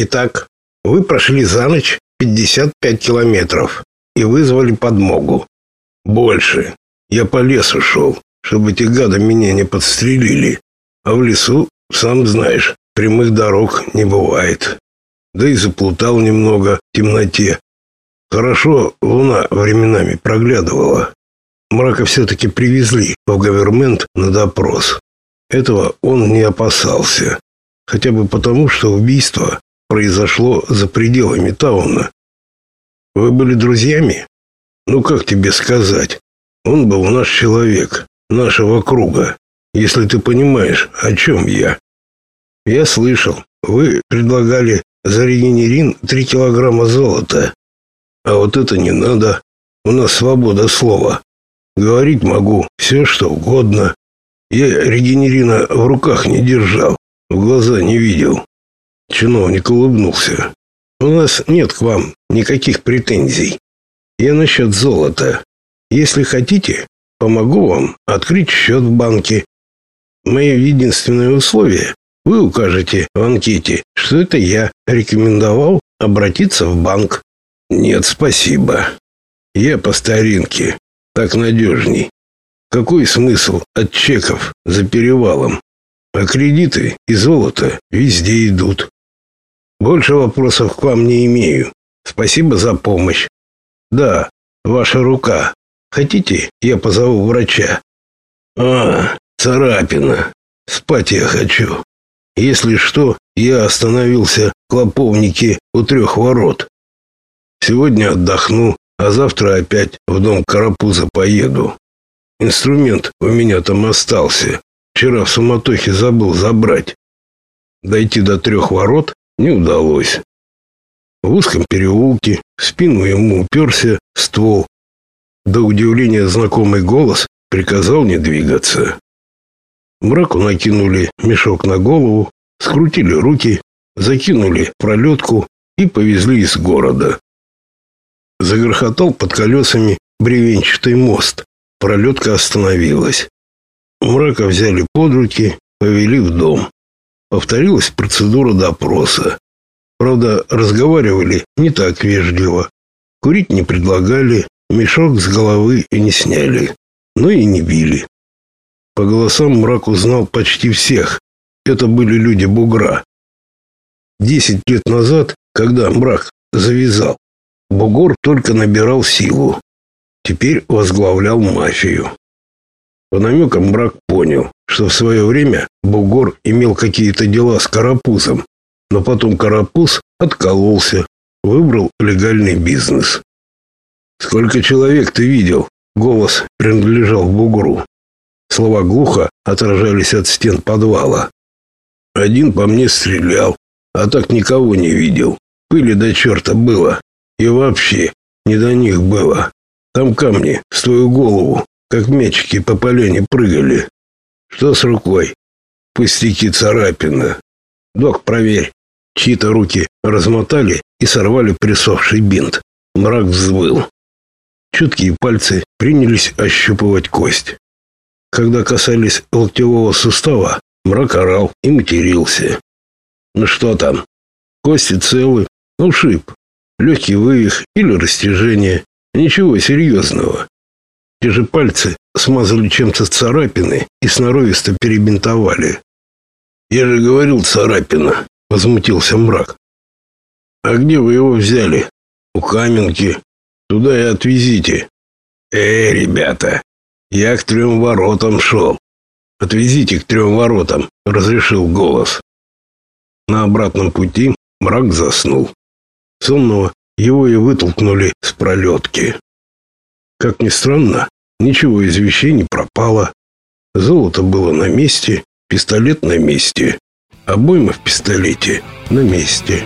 Итак, вы прошли за ночь 55 километров и вызвали подмогу. Больше. Я по лесу шел, чтобы эти гады меня не подстрелили. А в лесу, сам знаешь, прямых дорог не бывает. Да и заплутал немного в темноте. Хорошо, луна временами проглядывала. Мрака все-таки привезли в гавермент на допрос. Этого он не опасался. Хотя бы потому, что убийство произошло за пределами Тауна. Вы были друзьями? Ну, как тебе сказать? Он был наш человек, нашего круга, если ты понимаешь, о чем я. Я слышал, вы предлагали за регенерин три килограмма золота. А вот это не надо. У нас свобода слова. Говорить могу все, что угодно. Я регенерина в руках не держал, в глаза не видел. Чиновник улыбнулся. У нас нет к вам никаких претензий. Я насчет золота. Если хотите, помогу вам открыть счет в банке. Мое единственное условие вы укажете в анкете, что это я рекомендовал обратиться в банк. Нет, спасибо. Я по старинке, так надежней. Какой смысл от чеков за перевалом? А кредиты и золото везде идут. Больше вопросов к вам не имею. Спасибо за помощь. Да, ваша рука. Хотите, я позову врача? А, царапина. Спать я хочу. Если что, я остановился в Клоповнике у трех ворот. Сегодня отдохну, а завтра опять в дом Карапуза поеду. Инструмент у меня там остался. Вчера в суматохе забыл забрать. Дойти до трех ворот не удалось. В узком переулке в спину ему уперся ствол. До удивления знакомый голос приказал не двигаться. Мраку накинули мешок на голову, скрутили руки, закинули пролетку и повезли из города. Загрохотал под колесами бревенчатый мост. Пролетка остановилась. Мрака взяли под руки, повели в дом. Повторилась процедура допроса. Правда, разговаривали не так вежливо. Курить не предлагали, мешок с головы и не сняли, но и не били. По голосам мрак узнал почти всех. Это были люди бугра. Десять лет назад, когда мрак завязал, бугор только набирал силу. Теперь возглавлял мафию. По намекам мрак понял, что в свое время Бугор имел какие-то дела с Карапузом, но потом Карапуз откололся, выбрал легальный бизнес. «Сколько человек ты видел?» Голос принадлежал Бугру. Слова глухо отражались от стен подвала. «Один по мне стрелял, а так никого не видел. Пыли до черта было. И вообще, не до них было. Там камни с твою голову как мячики по поляне прыгали. Что с рукой? Пустяки царапина. Док, проверь. Чьи-то руки размотали и сорвали присохший бинт. Мрак взвыл. Чуткие пальцы принялись ощупывать кость. Когда касались локтевого сустава, мрак орал и матерился. Ну что там? Кости целы, ушиб, легкий вывих или растяжение. Ничего серьезного. Те же пальцы смазали чем-то царапины и сноровисто перебинтовали. «Я же говорил, царапина!» — возмутился мрак. «А где вы его взяли?» «У Каменки. Туда и отвезите». «Эй, ребята, я к трем воротам шел». «Отвезите к трем воротам», — разрешил голос. На обратном пути мрак заснул. Сонного его и вытолкнули с пролетки. Как ни странно, ничего из вещей не пропало. Золото было на месте, пистолет на месте, обойма в пистолете на месте.